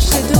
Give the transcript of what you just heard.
lâche les deux.